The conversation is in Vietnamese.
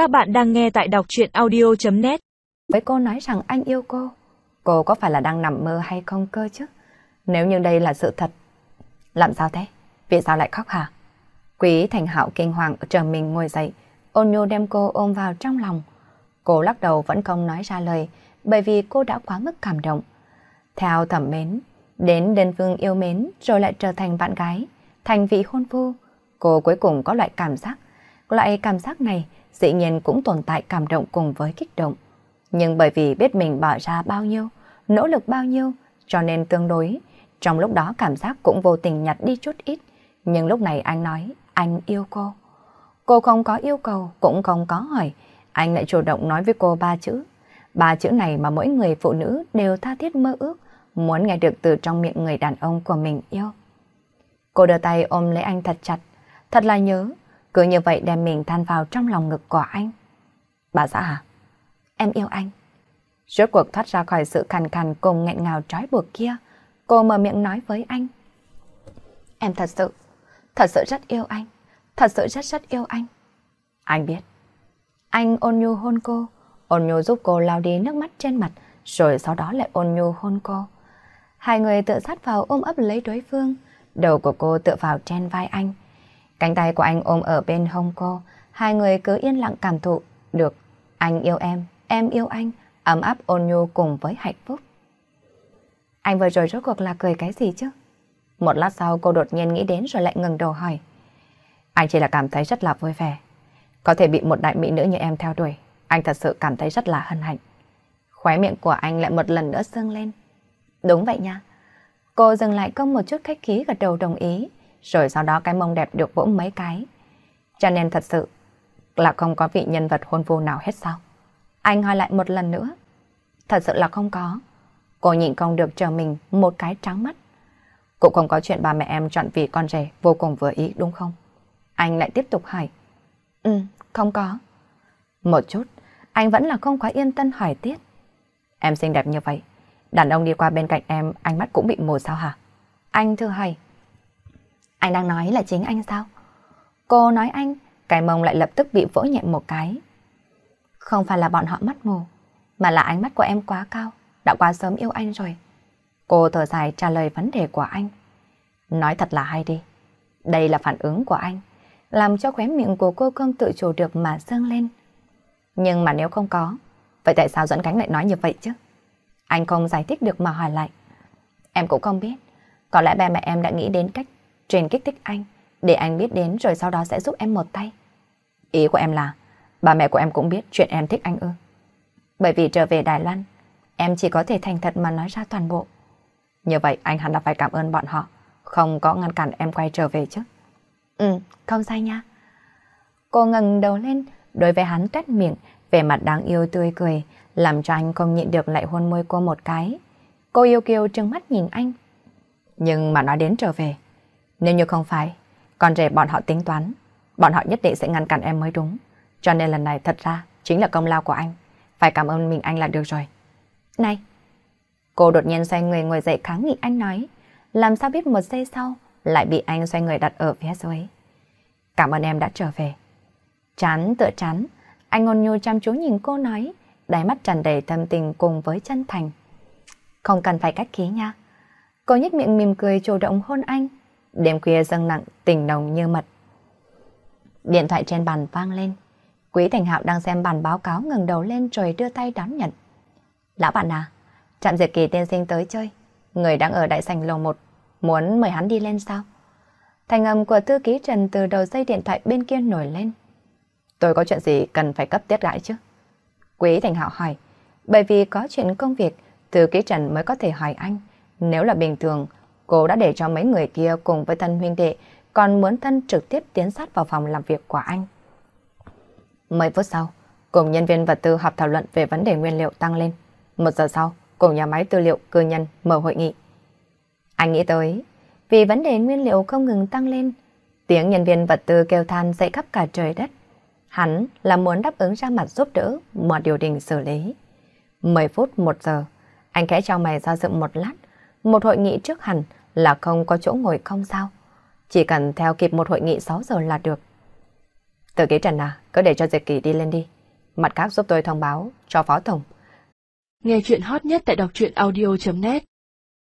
Các bạn đang nghe tại đọc chuyện audio.net Với cô nói rằng anh yêu cô, cô có phải là đang nằm mơ hay không cơ chứ? Nếu như đây là sự thật, làm sao thế? Vì sao lại khóc hả? Quý Thành Hạo kinh hoàng chờ mình ngồi dậy, ôn nhu đem cô ôm vào trong lòng. Cô lắc đầu vẫn không nói ra lời, bởi vì cô đã quá mức cảm động. Theo thẩm mến, đến đơn phương yêu mến rồi lại trở thành bạn gái, thành vị hôn phu. Cô cuối cùng có loại cảm giác. Loại cảm giác này dĩ nhiên cũng tồn tại cảm động cùng với kích động. Nhưng bởi vì biết mình bỏ ra bao nhiêu, nỗ lực bao nhiêu, cho nên tương đối. Trong lúc đó cảm giác cũng vô tình nhặt đi chút ít. Nhưng lúc này anh nói, anh yêu cô. Cô không có yêu cầu, cũng không có hỏi. Anh lại chủ động nói với cô ba chữ. Ba chữ này mà mỗi người phụ nữ đều tha thiết mơ ước, muốn nghe được từ trong miệng người đàn ông của mình yêu. Cô đưa tay ôm lấy anh thật chặt, thật là nhớ, cứ như vậy đem mình than vào trong lòng ngực của anh. Bà xã hả? Em yêu anh. Rốt cuộc thoát ra khỏi sự khàn khàn cùng nghẹn ngào trói buộc kia, cô mở miệng nói với anh. Em thật sự, thật sự rất yêu anh, thật sự rất rất yêu anh. Anh biết. Anh ôn nhu hôn cô, ôn nhu giúp cô lau đi nước mắt trên mặt, rồi sau đó lại ôn nhu hôn cô. Hai người tự sát vào ôm ấp lấy đối phương, đầu của cô tựa vào trên vai anh. Cánh tay của anh ôm ở bên hông cô, hai người cứ yên lặng cảm thụ được anh yêu em, em yêu anh, ấm áp ôn nhu cùng với hạnh phúc. Anh vừa rồi rốt cuộc là cười cái gì chứ? Một lát sau cô đột nhiên nghĩ đến rồi lại ngừng đầu hỏi. Anh chỉ là cảm thấy rất là vui vẻ. Có thể bị một đại mỹ nữ như em theo đuổi, anh thật sự cảm thấy rất là hân hạnh. Khóe miệng của anh lại một lần nữa sưng lên. Đúng vậy nha. Cô dừng lại công một chút khách khí gật đầu đồng ý, rồi sau đó cái mông đẹp được vỗ mấy cái. Cho nên thật sự là không có vị nhân vật hôn phu nào hết sao? Anh hỏi lại một lần nữa. Thật sự là không có. Cô nhịn không được chờ mình một cái trắng mắt. Cũng không có chuyện bà mẹ em chọn vì con rể vô cùng vừa ý đúng không? Anh lại tiếp tục hỏi. Ừ, không có. Một chút, anh vẫn là không quá yên tâm hỏi tiếp. Em xinh đẹp như vậy, đàn ông đi qua bên cạnh em, ánh mắt cũng bị mù sao hả? Anh thưa hỏi. Anh đang nói là chính anh sao? Cô nói anh, cái mông lại lập tức bị vỗ nhẹ một cái. Không phải là bọn họ mắt mù, mà là ánh mắt của em quá cao, đã quá sớm yêu anh rồi. Cô thở dài trả lời vấn đề của anh. Nói thật là hay đi. Đây là phản ứng của anh, làm cho khóe miệng của cô không tự chủ được mà dâng lên. Nhưng mà nếu không có, vậy tại sao dẫn cánh lại nói như vậy chứ? Anh không giải thích được mà hỏi lại. Em cũng không biết, có lẽ ba mẹ em đã nghĩ đến cách truyền kích thích anh, để anh biết đến rồi sau đó sẽ giúp em một tay. Ý của em là, bà mẹ của em cũng biết chuyện em thích anh ư. Bởi vì trở về Đài Loan, em chỉ có thể thành thật mà nói ra toàn bộ. Như vậy anh hẳn là phải cảm ơn bọn họ, không có ngăn cản em quay trở về chứ. Ừ, không sai nha. Cô ngẩng đầu lên, đối với hắn tuét miệng, vẻ mặt đáng yêu tươi cười, làm cho anh không nhịn được lại hôn môi cô một cái. Cô yêu kiều trừng mắt nhìn anh. Nhưng mà nói đến trở về, nếu như không phải, con rể bọn họ tính toán, bọn họ nhất định sẽ ngăn cản em mới đúng. Cho nên lần này thật ra chính là công lao của anh. Phải cảm ơn mình anh là được rồi. Này! Cô đột nhiên xoay người ngồi dậy kháng nghị anh nói. Làm sao biết một giây sau lại bị anh xoay người đặt ở phía dưới. Cảm ơn em đã trở về. Chán tựa chán, anh ngôn nhu chăm chú nhìn cô nói, đáy mắt tràn đầy tâm tình cùng với chân thành. Không cần phải cách khí nha. Cô nhếch miệng mỉm cười chủ động hôn anh. Đêm khuya dâng nặng, tình nồng như mật. Điện thoại trên bàn vang lên. Quý Thành Hạo đang xem bản báo cáo ngừng đầu lên rồi đưa tay đón nhận. Lão bạn à, trạm diệt kỳ tiên sinh tới chơi. Người đang ở đại sảnh lầu 1, muốn mời hắn đi lên sao? Thành âm của thư ký Trần từ đầu dây điện thoại bên kia nổi lên. Tôi có chuyện gì cần phải cấp tiết gãi chứ? Quý Thành Hạo hỏi, bởi vì có chuyện công việc, thư ký Trần mới có thể hỏi anh. Nếu là bình thường, cô đã để cho mấy người kia cùng với thân huynh đệ, còn muốn thân trực tiếp tiến sát vào phòng làm việc của anh. Mấy phút sau, cùng nhân viên vật tư họp thảo luận về vấn đề nguyên liệu tăng lên. Một giờ sau, cùng nhà máy tư liệu cư nhân mở hội nghị. Anh nghĩ tới, vì vấn đề nguyên liệu không ngừng tăng lên, tiếng nhân viên vật tư kêu than dậy khắp cả trời đất. Hắn là muốn đáp ứng ra mặt giúp đỡ mà điều đình xử lý. 10 phút 1 giờ, anh khẽ cho mày ra dựng một lát. Một hội nghị trước hẳn là không có chỗ ngồi không sao. Chỉ cần theo kịp một hội nghị 6 giờ là được. Từ ký Trần à, cứ để cho Diệp Kỳ đi lên đi. Mặt khác giúp tôi thông báo cho Phó Tổng. Nghe chuyện hot nhất tại đọc truyện audio.net